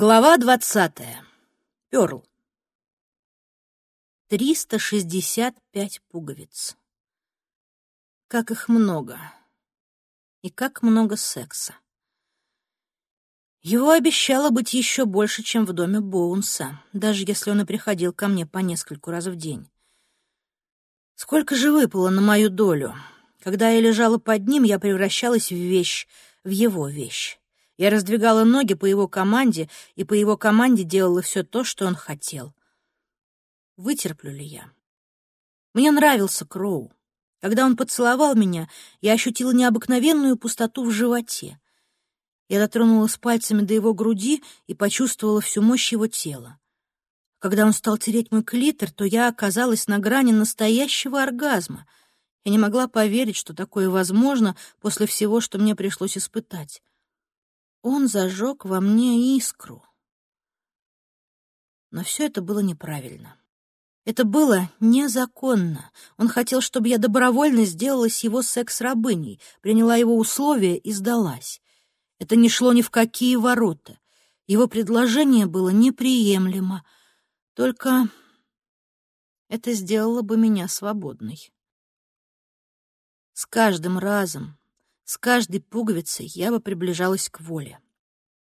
Глава двадцатая. Шестьдесят пять пуговиц. Как их много. И как много секса. Его обещало быть еще больше, чем в доме Боунса, даже если он и приходил ко мне по нескольку раз в день. Сколько же выпало на мою долю? Когда я лежала под ним, я превращалась в вещь, в его вещь. Я раздвигала ноги по его команде, и по его команде делала все то, что он хотел. Вытерплю ли я? Мне нравился Кроу. Когда он поцеловал меня, я ощутила необыкновенную пустоту в животе. Я дотронулась пальцами до его груди и почувствовала всю мощь его тела. Когда он стал тереть мой клитор, то я оказалась на грани настоящего оргазма. Я не могла поверить, что такое возможно после всего, что мне пришлось испытать. Он зажег во мне искру. Но все это было неправильно. Это было незаконно. Он хотел, чтобы я добровольно сделалась его секс-рабыней, приняла его условия и сдалась. Это не шло ни в какие ворота. Его предложение было неприемлемо. Только это сделало бы меня свободной. С каждым разом, с каждой пуговицей я бы приближалась к воле.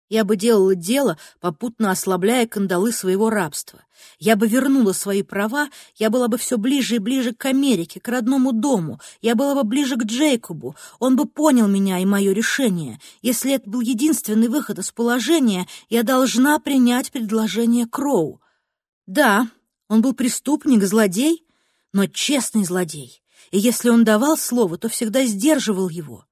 Я бы делала дело, попутно ослабляя кандалы своего рабства. Я бы вернула свои права, я была бы все ближе и ближе к Америке, к родному дому. Я была бы ближе к Джейкобу. Он бы понял меня и мое решение. Если это был единственный выход из положения, я должна принять предложение Кроу. Да, он был преступник, злодей, но честный злодей. И если он давал слово, то всегда сдерживал его.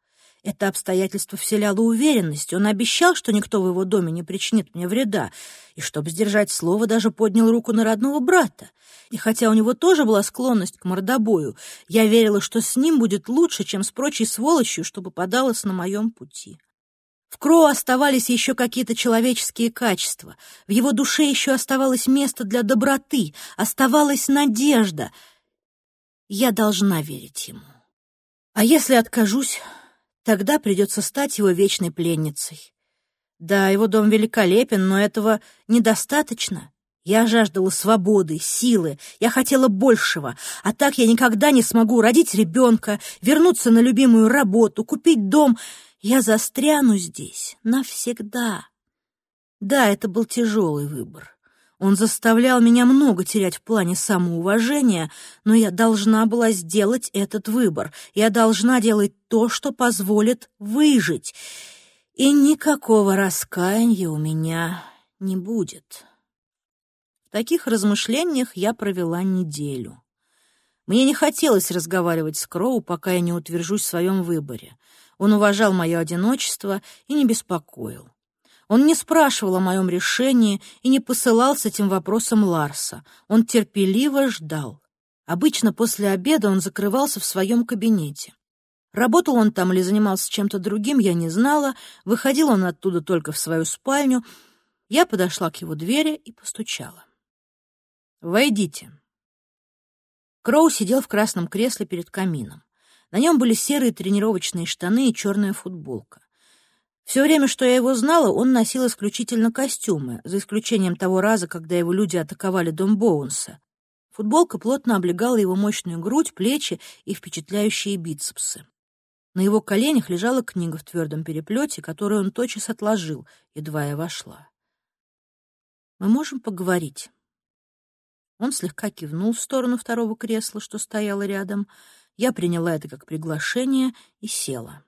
Это обстоятельство вселяло уверенность. Он обещал, что никто в его доме не причинит мне вреда, и, чтобы сдержать слово, даже поднял руку на родного брата. И хотя у него тоже была склонность к мордобою, я верила, что с ним будет лучше, чем с прочей сволочью, чтобы подалась на моем пути. В Кроу оставались еще какие-то человеческие качества. В его душе еще оставалось место для доброты, оставалась надежда. Я должна верить ему. А если откажусь, Тогда придется стать его вечной пленницей. Да, его дом великолепен, но этого недостаточно. Я жаждала свободы, силы, я хотела большего, а так я никогда не смогу родить ребенка, вернуться на любимую работу, купить дом. Я застряну здесь навсегда. Да, это был тяжелый выбор. Он заставлял меня много терять в плане самоуважения, но я должна была сделать этот выбор. Я должна делать то, что позволит выжить. И никакого раскаяния у меня не будет. В таких размышлениях я провела неделю. Мне не хотелось разговаривать с Кроу, пока я не утвержусь в своем выборе. Он уважал мое одиночество и не беспокоил. Он не спрашивал о моем решении и не посылал с этим вопросом Ларса. Он терпеливо ждал. Обычно после обеда он закрывался в своем кабинете. Работал он там или занимался чем-то другим, я не знала. Выходил он оттуда только в свою спальню. Я подошла к его двери и постучала. «Войдите». Кроу сидел в красном кресле перед камином. На нем были серые тренировочные штаны и черная футболка. Все время, что я его знала, он носил исключительно костюмы, за исключением того раза, когда его люди атаковали дом Боунса. Футболка плотно облегала его мощную грудь, плечи и впечатляющие бицепсы. На его коленях лежала книга в твердом переплете, которую он тотчас отложил, едва я вошла. «Мы можем поговорить?» Он слегка кивнул в сторону второго кресла, что стояло рядом. Я приняла это как приглашение и села.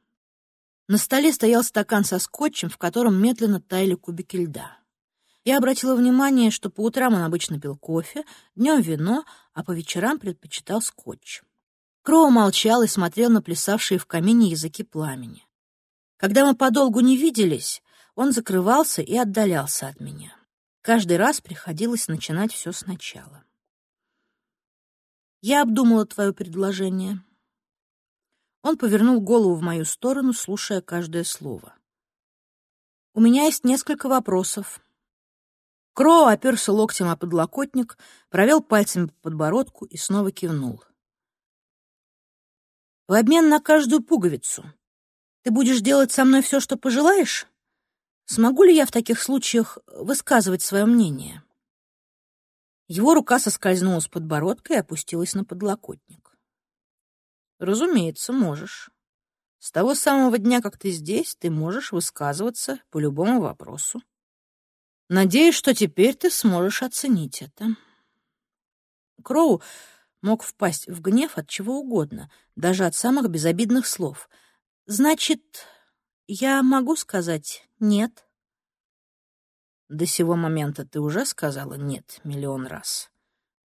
На столе стоял стакан со скотчем, в котором медленно таяли кубики льда. Я обратила внимание, что по утрам он обычно пил кофе, днем вино, а по вечерам предпочитал скотч. Кроу молчал и смотрел на плясавшие в камине языки пламени. Когда мы подолгу не виделись, он закрывался и отдалялся от меня. Каждый раз приходилось начинать все сначала. «Я обдумала твое предложение», он повернул голову в мою сторону, слушая каждое слово. «У меня есть несколько вопросов». Кроу оперся локтем о подлокотник, провел пальцами по подбородку и снова кивнул. «В обмен на каждую пуговицу ты будешь делать со мной все, что пожелаешь?» Смогу ли я в таких случаях высказывать свое мнение? Его рука соскользнула с подбородка и опустилась на подлокотник. Разумеется, можешь. С того самого дня, как ты здесь, ты можешь высказываться по любому вопросу. Надеюсь, что теперь ты сможешь оценить это. Кроу мог впасть в гнев от чего угодно, даже от самых безобидных слов. Значит, я могу сказать «нет»? До сего момента ты уже сказала «нет» миллион раз.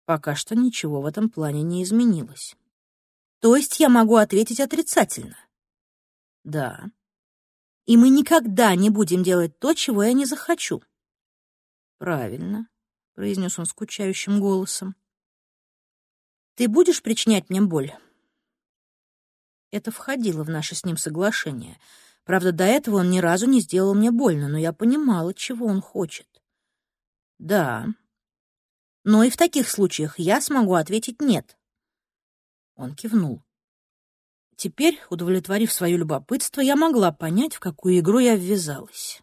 Пока что ничего в этом плане не изменилось. То есть я могу ответить отрицательно? Да. И мы никогда не будем делать то, чего я не захочу. Правильно, произнес он скучающим голосом. Ты будешь причинять мне боль? Это входило в наше с ним соглашение — Правда, до этого он ни разу не сделал мне больно, но я понимала, чего он хочет. Да. Но и в таких случаях я смогу ответить «нет». Он кивнул. Теперь, удовлетворив свое любопытство, я могла понять, в какую игру я ввязалась.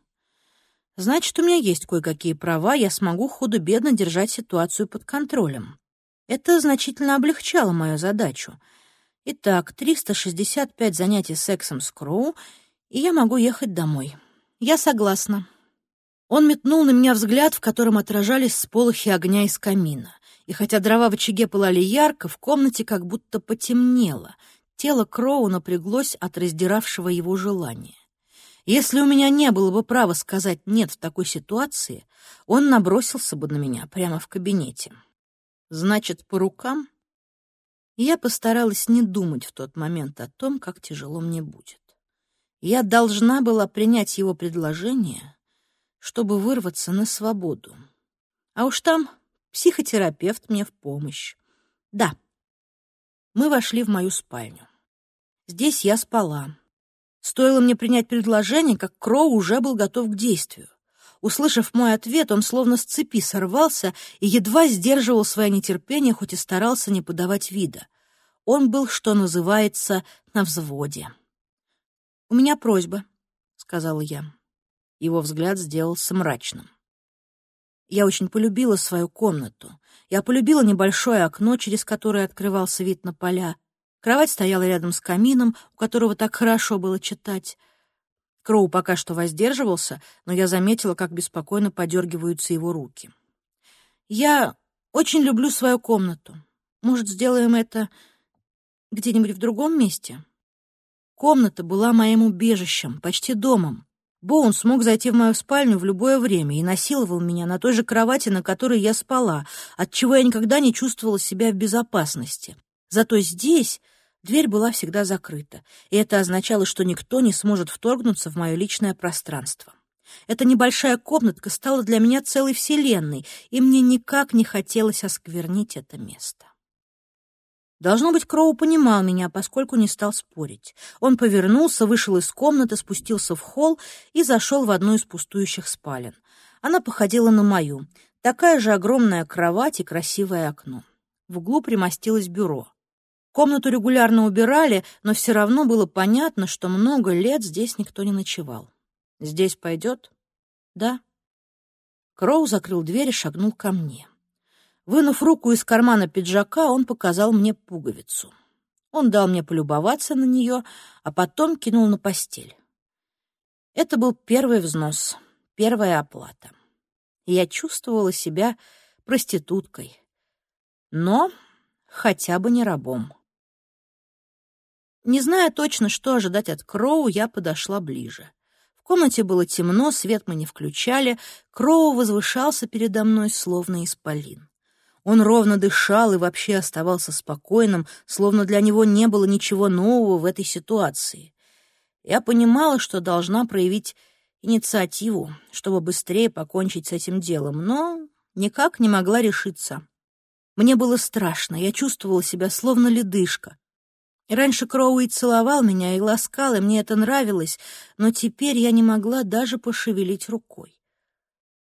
Значит, у меня есть кое-какие права, я смогу худо-бедно держать ситуацию под контролем. Это значительно облегчало мою задачу. Итак, 365 занятий сексом с Кроу — и я могу ехать домой. Я согласна. Он метнул на меня взгляд, в котором отражались сполохи огня из камина. И хотя дрова в очаге пылали ярко, в комнате как будто потемнело. Тело Кроу напряглось от раздиравшего его желания. Если у меня не было бы права сказать «нет» в такой ситуации, он набросился бы на меня прямо в кабинете. Значит, по рукам? Я постаралась не думать в тот момент о том, как тяжело мне будет. Я должна была принять его предложение, чтобы вырваться на свободу. А уж там психотерапевт мне в помощь. Да, мы вошли в мою спальню. Здесь я спала. Стоило мне принять предложение, как Кроу уже был готов к действию. Услышав мой ответ, он словно с цепи сорвался и едва сдерживал свое нетерпение, хоть и старался не подавать вида. Он был, что называется, на взводе. «У меня просьба», — сказала я. Его взгляд сделался мрачным. Я очень полюбила свою комнату. Я полюбила небольшое окно, через которое открывался вид на поля. Кровать стояла рядом с камином, у которого так хорошо было читать. Кроу пока что воздерживался, но я заметила, как беспокойно подергиваются его руки. «Я очень люблю свою комнату. Может, сделаем это где-нибудь в другом месте?» Комната была моим убежищем, почти домом. Боун смог зайти в мою спальню в любое время и насиловал меня на той же кровати, на которой я спала, отчего я никогда не чувствовала себя в безопасности. Зато здесь дверь была всегда закрыта, и это означало, что никто не сможет вторгнуться в мое личное пространство. Эта небольшая комнатка стала для меня целой вселенной, и мне никак не хотелось осквернить это место. Должно быть, Кроу понимал меня, поскольку не стал спорить. Он повернулся, вышел из комнаты, спустился в холл и зашел в одну из пустующих спален. Она походила на мою. Такая же огромная кровать и красивое окно. В углу примостилось бюро. Комнату регулярно убирали, но все равно было понятно, что много лет здесь никто не ночевал. «Здесь пойдет?» «Да». Кроу закрыл дверь и шагнул ко мне. Вынув руку из кармана пиджака, он показал мне пуговицу. Он дал мне полюбоваться на нее, а потом кинул на постель. Это был первый взнос, первая оплата. Я чувствовала себя проституткой, но хотя бы не рабом. Не зная точно, что ожидать от Кроу, я подошла ближе. В комнате было темно, свет мы не включали, Кроу возвышался передо мной, словно исполин. Он ровно дышал и вообще оставался спокойным, словно для него не было ничего нового в этой ситуации. Я понимала, что должна проявить инициативу, чтобы быстрее покончить с этим делом, но никак не могла решиться. Мне было страшно, я чувствовала себя словно ледышка. раньше Кроуи целовал меня и ласкал, и мне это нравилось, но теперь я не могла даже пошевелить рукой.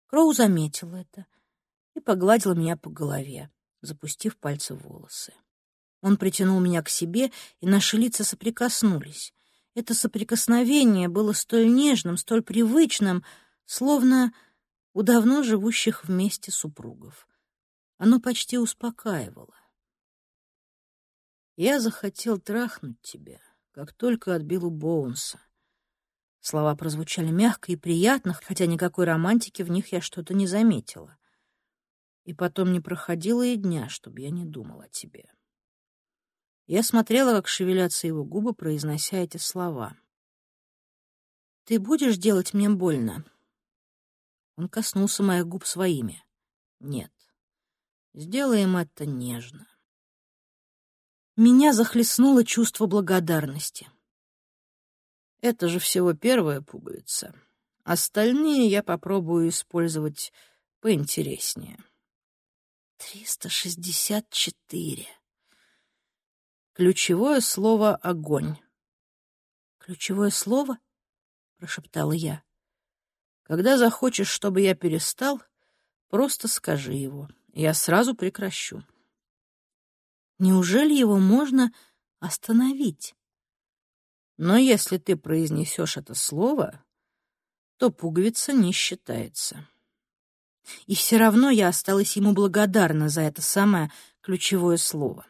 Кроу заметил это и погладил меня по голове, запустив пальцы в волосы. Он притянул меня к себе, и наши лица соприкоснулись. Это соприкосновение было столь нежным, столь привычным, словно у давно живущих вместе супругов. Оно почти успокаивало. «Я захотел трахнуть тебя, как только отбил у Боунса». Слова прозвучали мягко и приятно, хотя никакой романтики в них я что-то не заметила. И потом не проходило и дня, чтобы я не думал о тебе. Я смотрела, как шевелятся его губы, произнося эти слова. «Ты будешь делать мне больно?» Он коснулся моих губ своими. «Нет. Сделаем это нежно». Меня захлестнуло чувство благодарности. Это же всего первая пуговица. Остальные я попробую использовать поинтереснее. Триста шестьдесят четыре. Ключевое слово — огонь. «Ключевое слово?» — прошептала я. «Когда захочешь, чтобы я перестал, просто скажи его. Я сразу прекращу». Неужели его можно остановить? Но если ты произнесешь это слово, то пуговица не считается. И все равно я осталась ему благодарна за это самое ключевое слово.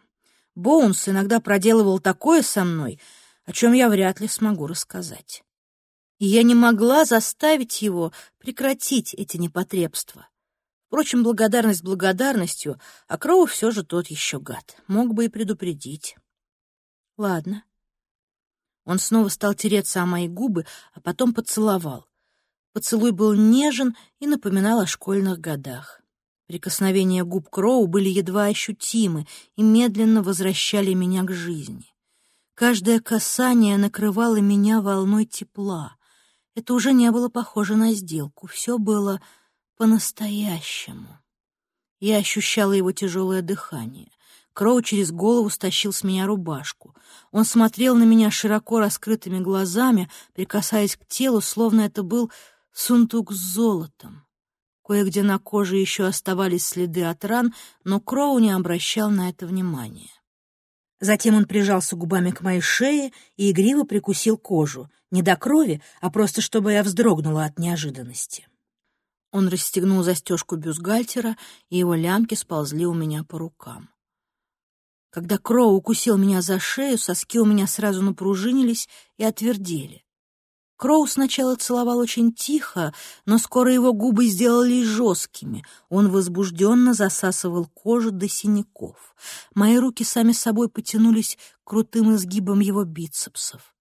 Боунс иногда проделывал такое со мной, о чем я вряд ли смогу рассказать. И я не могла заставить его прекратить эти непотребства. Впрочем, благодарность благодарностью, а Кроу все же тот еще гад. Мог бы и предупредить. Ладно. Он снова стал тереться о мои губы, а потом поцеловал. Поцелуй был нежен и напоминал о школьных годах. Прикосновения губ Кроу были едва ощутимы и медленно возвращали меня к жизни. Каждое касание накрывало меня волной тепла. Это уже не было похоже на сделку, все было по-настоящему. Я ощущала его тяжелое дыхание. Кроу через голову стащил с меня рубашку. Он смотрел на меня широко раскрытыми глазами, прикасаясь к телу, словно это был сундук с золотом. Кое-где на коже еще оставались следы от ран, но Кроу не обращал на это внимания. Затем он прижался губами к моей шее и игриво прикусил кожу, не до крови, а просто чтобы я вздрогнула от неожиданности. Он расстегнул застежку бюстгальтера, и его лямки сползли у меня по рукам. Когда Кроу укусил меня за шею, соски у меня сразу напружинились и отвердели. Кроу сначала целовал очень тихо, но скоро его губы сделались жесткими. Он возбужденно засасывал кожу до синяков. Мои руки сами собой потянулись крутым изгибам его бицепсов.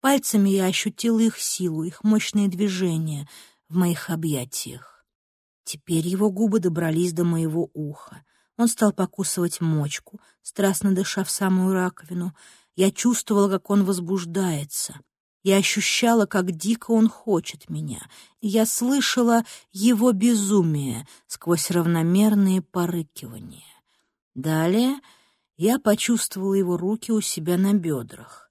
Пальцами я ощутила их силу, их мощные движения в моих объятиях. Теперь его губы добрались до моего уха. Он стал покусывать мочку, страстно дыша в самую раковину. Я чувствовала, как он возбуждается. Я ощущала, как дико он хочет меня. Я слышала его безумие сквозь равномерные порыкивания. Далее я почувствовала его руки у себя на бедрах.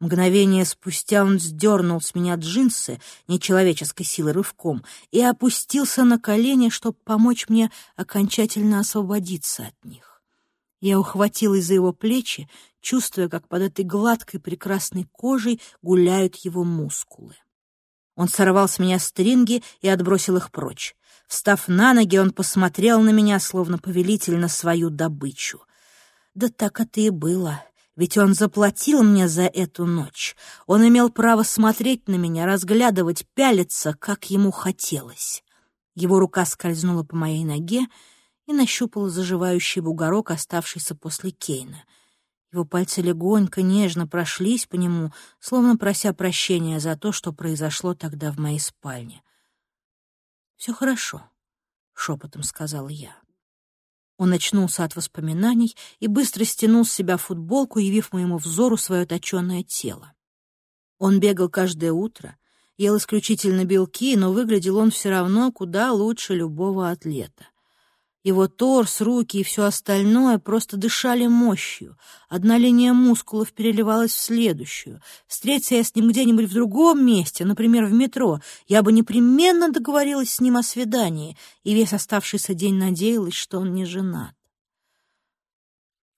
Мгновение спустя он сдернул с меня джинсы нечеловеческой силы рывком и опустился на колени, чтобы помочь мне окончательно освободиться от них. Я ухватилась за его плечи, чувствуя, как под этой гладкой прекрасной кожей гуляют его мускулы. Он сорвал с меня стринги и отбросил их прочь. Встав на ноги, он посмотрел на меня, словно повелитель на свою добычу. Да так это и было, ведь он заплатил мне за эту ночь. Он имел право смотреть на меня, разглядывать, пялиться, как ему хотелось. Его рука скользнула по моей ноге, и нащупала заживающий бугорок, оставшийся после Кейна. Его пальцы легонько, нежно прошлись по нему, словно прося прощения за то, что произошло тогда в моей спальне. «Все хорошо», — шепотом сказала я. Он очнулся от воспоминаний и быстро стянул с себя футболку, явив моему взору свое точенное тело. Он бегал каждое утро, ел исключительно белки, но выглядел он все равно куда лучше любого атлета. Его торс, руки и все остальное просто дышали мощью. Одна линия мускулов переливалась в следующую. Встреться я с ним где-нибудь в другом месте, например, в метро, я бы непременно договорилась с ним о свидании, и весь оставшийся день надеялась, что он не женат.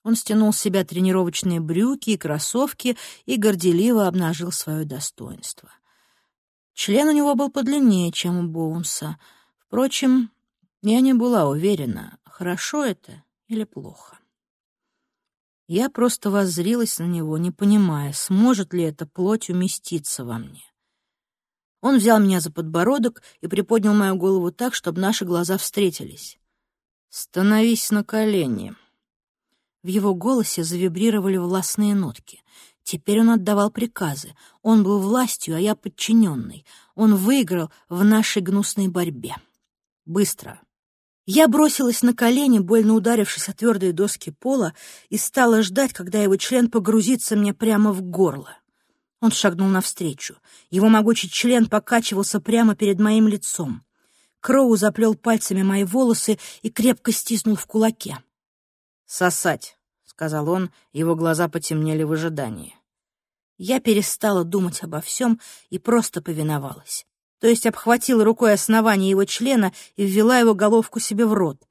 Он стянул с себя тренировочные брюки и кроссовки и горделиво обнажил свое достоинство. Член у него был подлиннее, чем у Боунса. Впрочем, я не была уверена, хорошо это или плохо. Я просто воззрилась на него, не понимая, сможет ли эта плоть уместиться во мне. Он взял меня за подбородок и приподнял мою голову так, чтобы наши глаза встретились. «Становись на колени». В его голосе завибрировали властные нотки. Теперь он отдавал приказы. Он был властью, а я подчиненный. Он выиграл в нашей гнусной борьбе. Быстро. Я бросилась на колени, больно ударившись о твердые доски пола, и стала ждать, когда его член погрузится мне прямо в горло. Он шагнул навстречу. Его могучий член покачивался прямо перед моим лицом. Кроу заплел пальцами мои волосы и крепко стиснул в кулаке. «Сосать», — сказал он, его глаза потемнели в ожидании. Я перестала думать обо всем и просто повиновалась. То есть обхватила рукой основание его члена и ввела его головку себе в рот.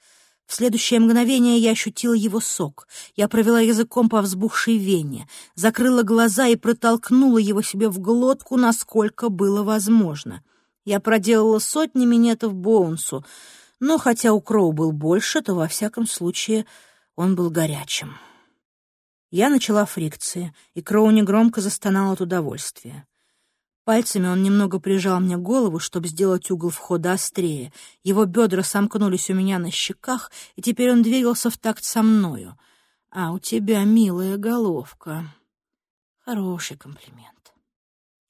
В следующее мгновение я ощутила его сок. Я провела языком по взбухшей вене, закрыла глаза и протолкнула его себе в глотку, насколько было возможно. Я проделала сотни минетов Боунсу, но хотя у Кроу был больше, то во всяком случае он был горячим. Я начала фрикции, и Кроу негромко застонал от удовольствия. Пальцами он немного прижал мне голову, чтобы сделать угол входа острее. Его бедра сомкнулись у меня на щеках, и теперь он двигался в такт со мною. «А у тебя милая головка». Хороший комплимент.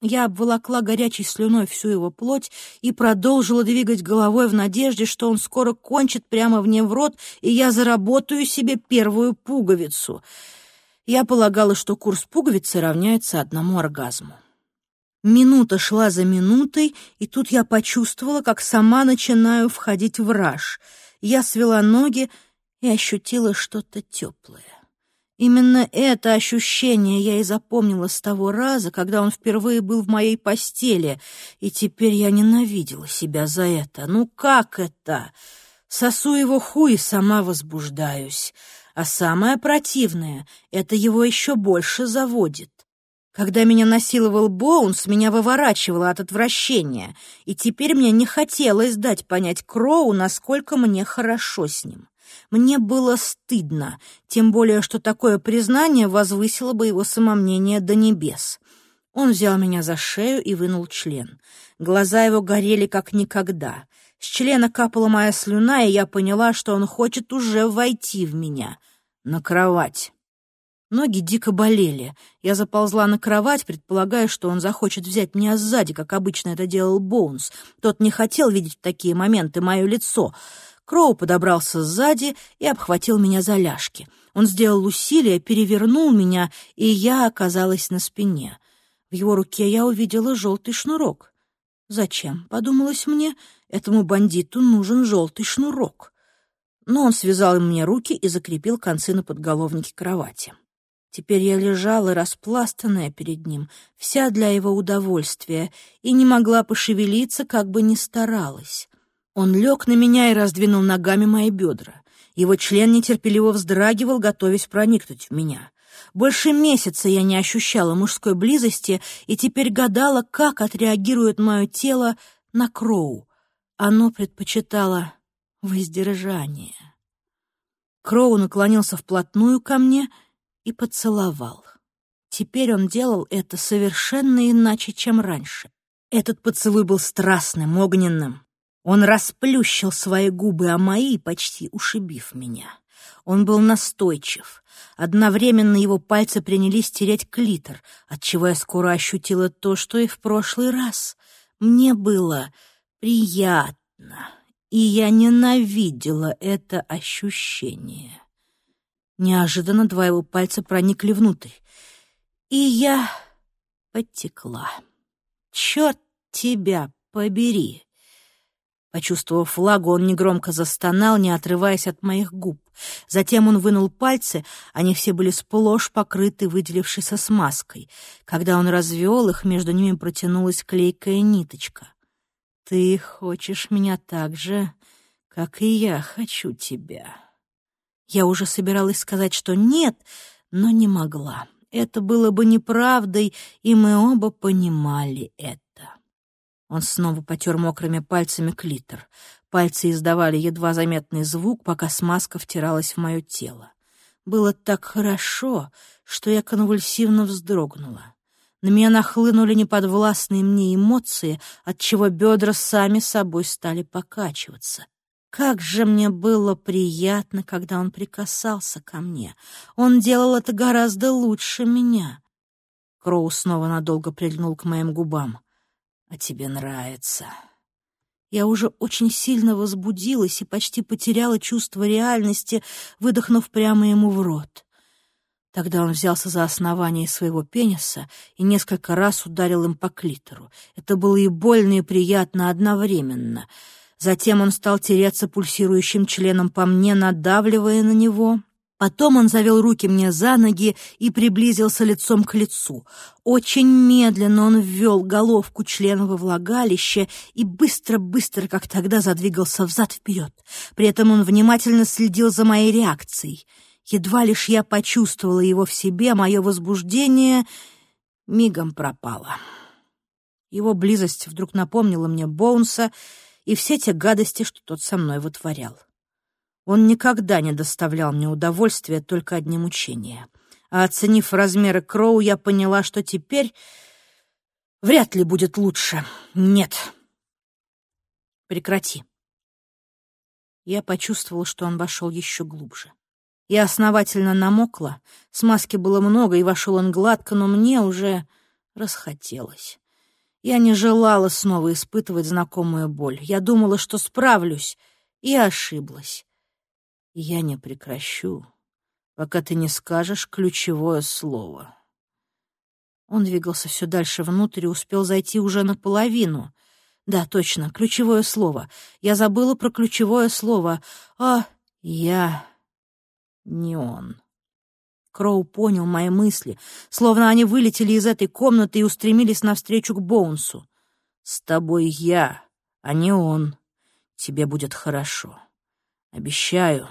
Я обволокла горячей слюной всю его плоть и продолжила двигать головой в надежде, что он скоро кончит прямо мне в рот, и я заработаю себе первую пуговицу. Я полагала, что курс пуговицы равняется одному оргазму. Минута шла за минутой, и тут я почувствовала, как сама начинаю входить в раж. Я свела ноги и ощутила что-то теплое. Именно это ощущение я и запомнила с того раза, когда он впервые был в моей постели, и теперь я ненавидела себя за это. Ну как это? Сосу его хуй сама возбуждаюсь. А самое противное — это его еще больше заводит. Когда меня насиловал Боунс, меня выворачивало от отвращения, и теперь мне не хотелось дать понять Кроу, насколько мне хорошо с ним. Мне было стыдно, тем более, что такое признание возвысило бы его самомнение до небес. Он взял меня за шею и вынул член. Глаза его горели как никогда. С члена капала моя слюна, и я поняла, что он хочет уже войти в меня. На кровать. Ноги дико болели. Я заползла на кровать, предполагая, что он захочет взять меня сзади, как обычно это делал Боунс. Тот не хотел видеть в такие моменты мое лицо. Кроу подобрался сзади и обхватил меня за ляжки. Он сделал усилие, перевернул меня, и я оказалась на спине. В его руке я увидела желтый шнурок. «Зачем?» — подумалось мне. «Этому бандиту нужен желтый шнурок». Но он связал мне руки и закрепил концы на подголовнике кровати. Теперь я лежала, распластанная перед ним, вся для его удовольствия, и не могла пошевелиться, как бы ни старалась. Он лег на меня и раздвинул ногами мои бедра. Его член нетерпеливо вздрагивал, готовясь проникнуть в меня. Больше месяца я не ощущала мужской близости и теперь гадала, как отреагирует мое тело на Кроу. Оно предпочитало воздержание. Кроу наклонился вплотную ко мне — и поцеловал. Теперь он делал это совершенно иначе, чем раньше. Этот поцелуй был страстным, огненным. Он расплющил свои губы о мои, почти ушибив меня. Он был настойчив. Одновременно его пальцы принялись тереть клитор, отчего я скоро ощутила то, что и в прошлый раз. Мне было приятно, и я ненавидела это ощущение. Неожиданно два его пальца проникли внутрь, и я подтекла. «Черт тебя побери!» Почувствовав влагу, он негромко застонал, не отрываясь от моих губ. Затем он вынул пальцы, они все были сплошь покрыты выделившейся смазкой. Когда он развел их, между ними протянулась клейкая ниточка. «Ты хочешь меня так же, как и я хочу тебя». Я уже собиралась сказать, что нет, но не могла. Это было бы неправдой, и мы оба понимали это. Он снова потер мокрыми пальцами клитор. Пальцы издавали едва заметный звук, пока смазка втиралась в мое тело. Было так хорошо, что я конвульсивно вздрогнула. На меня нахлынули неподвластные мне эмоции, отчего бедра сами собой стали покачиваться. Как же мне было приятно, когда он прикасался ко мне. Он делал это гораздо лучше меня. Кроу снова надолго прильнул к моим губам. «А тебе нравится?» Я уже очень сильно возбудилась и почти потеряла чувство реальности, выдохнув прямо ему в рот. Тогда он взялся за основание своего пениса и несколько раз ударил им по клитору. Это было и больно, и приятно одновременно. Затем он стал тереться пульсирующим членом по мне, надавливая на него — Потом он завел руки мне за ноги и приблизился лицом к лицу. Очень медленно он ввел головку члена во влагалище и быстро-быстро, как тогда, задвигался взад-вперед. При этом он внимательно следил за моей реакцией. Едва лишь я почувствовала его в себе, мое возбуждение мигом пропало. Его близость вдруг напомнила мне Боунса и все те гадости, что тот со мной вытворял. Он никогда не доставлял мне удовольствия, только одни мучения. А оценив размеры Кроу, я поняла, что теперь вряд ли будет лучше. Нет. Прекрати. Я почувствовала, что он вошел еще глубже. Я основательно намокла, смазки было много, и вошел он гладко, но мне уже расхотелось. Я не желала снова испытывать знакомую боль. Я думала, что справлюсь, и ошиблась. Я не прекращу, пока ты не скажешь ключевое слово. Он двигался все дальше внутрь и успел зайти уже наполовину. Да, точно, ключевое слово. Я забыла про ключевое слово. А я не он. Кроу понял мои мысли, словно они вылетели из этой комнаты и устремились навстречу к Боунсу. «С тобой я, а не он. Тебе будет хорошо. Обещаю».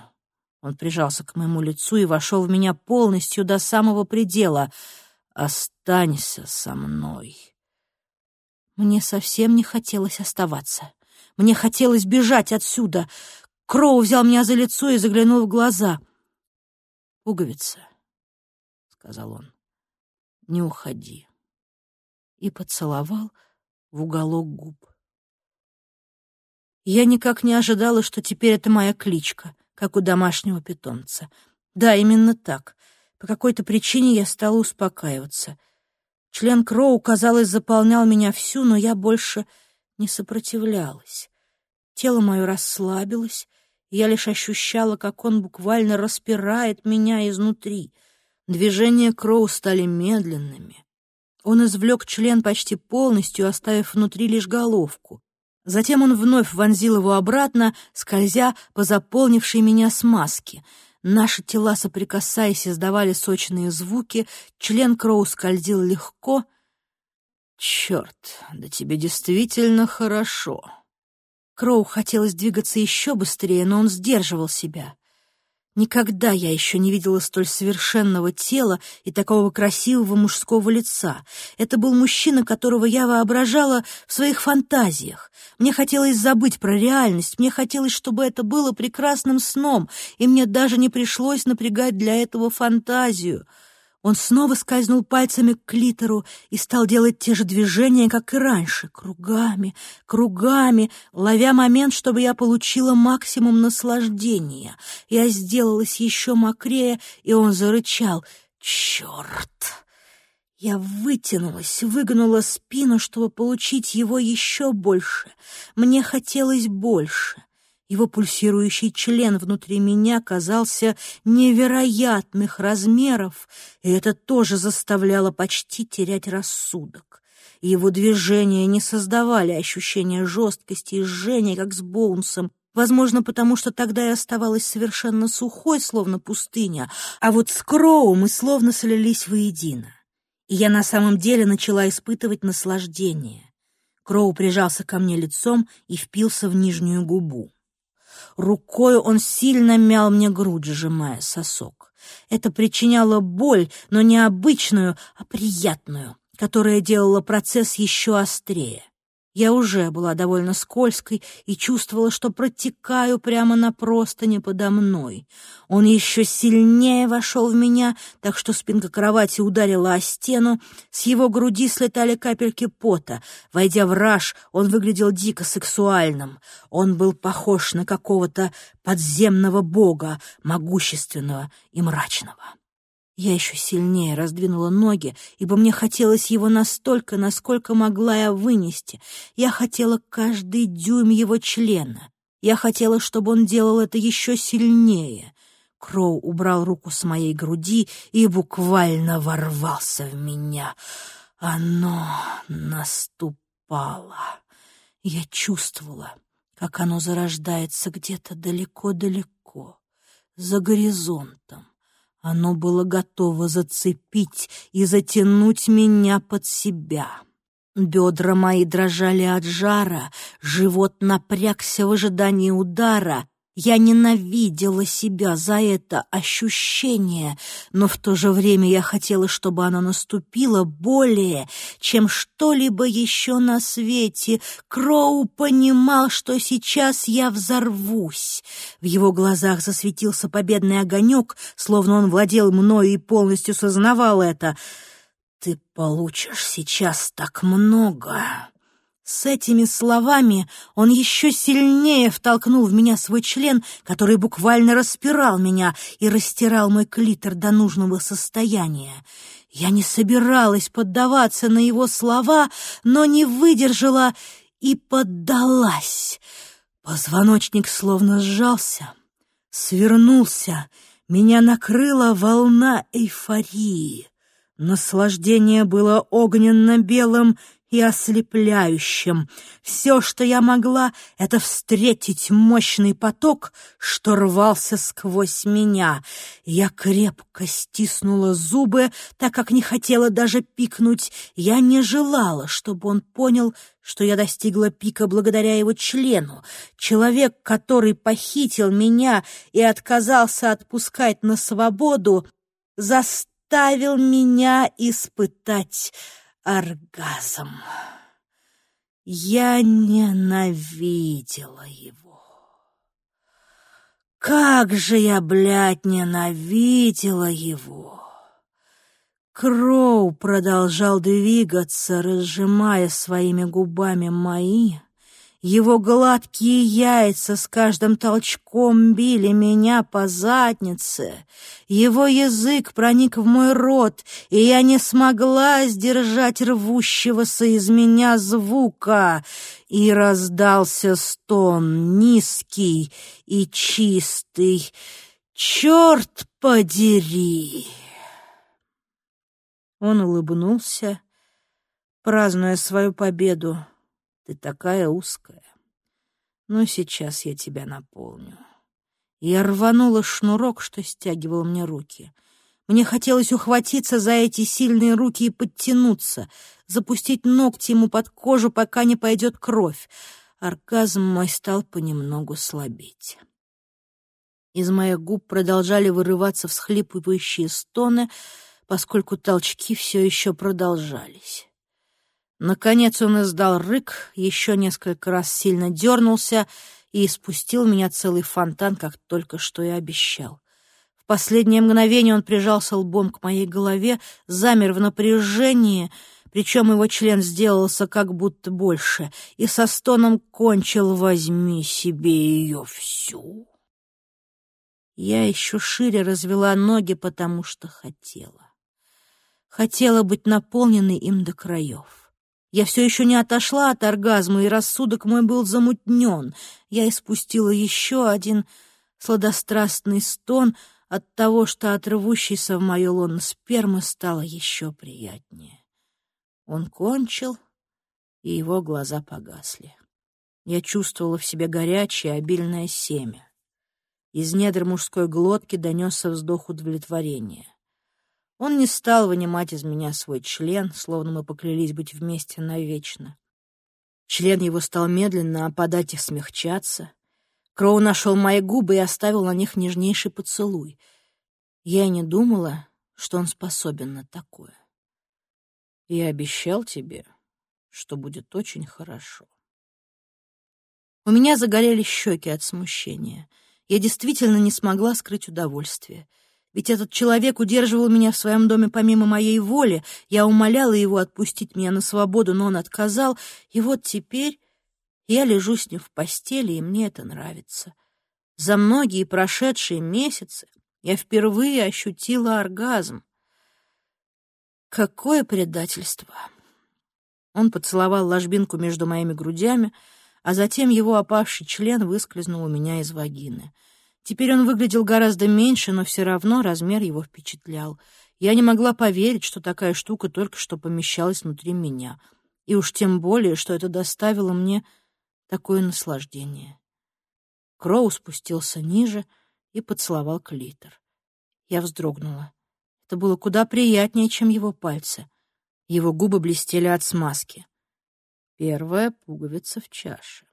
Он прижался к моему лицу и вошел в меня полностью до самого предела. «Останься со мной». Мне совсем не хотелось оставаться. Мне хотелось бежать отсюда. Кроу взял меня за лицо и заглянул в глаза. «Пуговица», — сказал он, — «не уходи». И поцеловал в уголок губ. Я никак не ожидала, что теперь это моя кличка как у домашнего питомца. Да, именно так. По какой-то причине я стала успокаиваться. Член Кроу, казалось, заполнял меня всю, но я больше не сопротивлялась. Тело мое расслабилось, и я лишь ощущала, как он буквально распирает меня изнутри. Движения Кроу стали медленными. Он извлек член почти полностью, оставив внутри лишь головку. Затем он вновь вонзил его обратно, скользя по заполнившей меня смазке. Наши тела, соприкасаясь, издавали сочные звуки, член Кроу скользил легко. «Черт, да тебе действительно хорошо!» Кроу хотелось двигаться еще быстрее, но он сдерживал себя. Никогда я еще не видела столь совершенного тела и такого красивого мужского лица. Это был мужчина, которого я воображала в своих фантазиях. Мне хотелось забыть про реальность, мне хотелось, чтобы это было прекрасным сном, и мне даже не пришлось напрягать для этого фантазию — он снова скользнул пальцами к клитору и стал делать те же движения, как и раньше, кругами, кругами, ловя момент, чтобы я получила максимум наслаждения. Я сделалась еще мокрее, и он зарычал. «Черт!» Я вытянулась, выгнула спину, чтобы получить его еще больше. Мне хотелось больше. Его пульсирующий член внутри меня казался невероятных размеров, и это тоже заставляло почти терять рассудок. Его движения не создавали ощущения жесткости и жжения, как с Боунсом, Возможно, потому что тогда я оставалась совершенно сухой, словно пустыня, а вот с Кроу мы словно слились воедино. И я на самом деле начала испытывать наслаждение. Кроу прижался ко мне лицом и впился в нижнюю губу. Рукой он сильно мял мне грудь, сжимая сосок. Это причиняло боль, но не обычную, а приятную, которая делала процесс еще острее. Я уже была довольно скользкой и чувствовала, что протекаю прямо на простыне подо мной. Он еще сильнее вошел в меня, так что спинка кровати ударила о стену, с его груди слетали капельки пота. Войдя в раж, он выглядел дико сексуальным. Он был похож на какого-то подземного бога, могущественного и мрачного. Я еще сильнее раздвинула ноги, ибо мне хотелось его настолько, насколько могла я вынести. Я хотела каждый дюйм его члена. Я хотела, чтобы он делал это еще сильнее. Кроу убрал руку с моей груди и буквально ворвался в меня. Оно наступало. Я чувствовала, как оно зарождается где-то далеко-далеко, за горизонтом. Оно было готово зацепить и затянуть меня под себя. Бедра мои дрожали от жара, живот напрягся в ожидании удара, я ненавидела себя за это ощущение, но в то же время я хотела, чтобы оно наступило более, чем что-либо еще на свете. Кроу понимал, что сейчас я взорвусь. В его глазах засветился победный огонек, словно он владел мною и полностью сознавал это. «Ты получишь сейчас так много!» С этими словами он еще сильнее втолкнул в меня свой член, который буквально распирал меня и растирал мой клитор до нужного состояния. Я не собиралась поддаваться на его слова, но не выдержала и поддалась. Позвоночник словно сжался, свернулся, меня накрыла волна эйфории. Наслаждение было огненно-белым и ослепляющим. Все, что я могла, — это встретить мощный поток, что рвался сквозь меня. Я крепко стиснула зубы, так как не хотела даже пикнуть. Я не желала, чтобы он понял, что я достигла пика благодаря его члену. Человек, который похитил меня и отказался отпускать на свободу, заставил меня испытать оргазм. Я ненавидела его. Как же я, блядь, ненавидела его! Кроу продолжал двигаться, разжимая своими губами мои, его гладкие яйца с каждым толчком били меня по заднице. Его язык проник в мой рот, и я не смогла сдержать рвущегося из меня звука. И раздался стон, низкий и чистый. «Черт подери!» Он улыбнулся, празднуя свою победу. Ты такая узкая. Но сейчас я тебя наполню. Я рванула шнурок, что стягивал мне руки. Мне хотелось ухватиться за эти сильные руки и подтянуться, запустить ногти ему под кожу, пока не пойдет кровь. Оргазм мой стал понемногу слабеть. Из моих губ продолжали вырываться всхлипывающие стоны, поскольку толчки все еще продолжались. Наконец он издал рык, еще несколько раз сильно дернулся и испустил меня целый фонтан, как только что и обещал. В последнее мгновение он прижался лбом к моей голове, замер в напряжении, причем его член сделался как будто больше, и со стоном кончил «возьми себе ее всю». Я еще шире развела ноги, потому что хотела. Хотела быть наполненной им до краев. Я все еще не отошла от оргазма, и рассудок мой был замутнен. Я испустила еще один сладострастный стон от того, что от в мое лоно спермы стало еще приятнее. Он кончил, и его глаза погасли. Я чувствовала в себе горячее, обильное семя. Из недр мужской глотки донесся вздох удовлетворения. Он не стал вынимать из меня свой член, словно мы поклялись быть вместе навечно. Член его стал медленно опадать и смягчаться. Кроу нашел мои губы и оставил на них нежнейший поцелуй. Я и не думала, что он способен на такое. Я обещал тебе, что будет очень хорошо. У меня загорели щеки от смущения. Я действительно не смогла скрыть удовольствие. Ведь этот человек удерживал меня в своем доме помимо моей воли. Я умоляла его отпустить меня на свободу, но он отказал. И вот теперь я лежу с ним в постели, и мне это нравится. За многие прошедшие месяцы я впервые ощутила оргазм. Какое предательство! Он поцеловал ложбинку между моими грудями, а затем его опавший член выскользнул у меня из вагины. Теперь он выглядел гораздо меньше, но все равно размер его впечатлял. Я не могла поверить, что такая штука только что помещалась внутри меня. И уж тем более, что это доставило мне такое наслаждение. Кроу спустился ниже и поцеловал клитор. Я вздрогнула. Это было куда приятнее, чем его пальцы. Его губы блестели от смазки. Первая пуговица в чаше.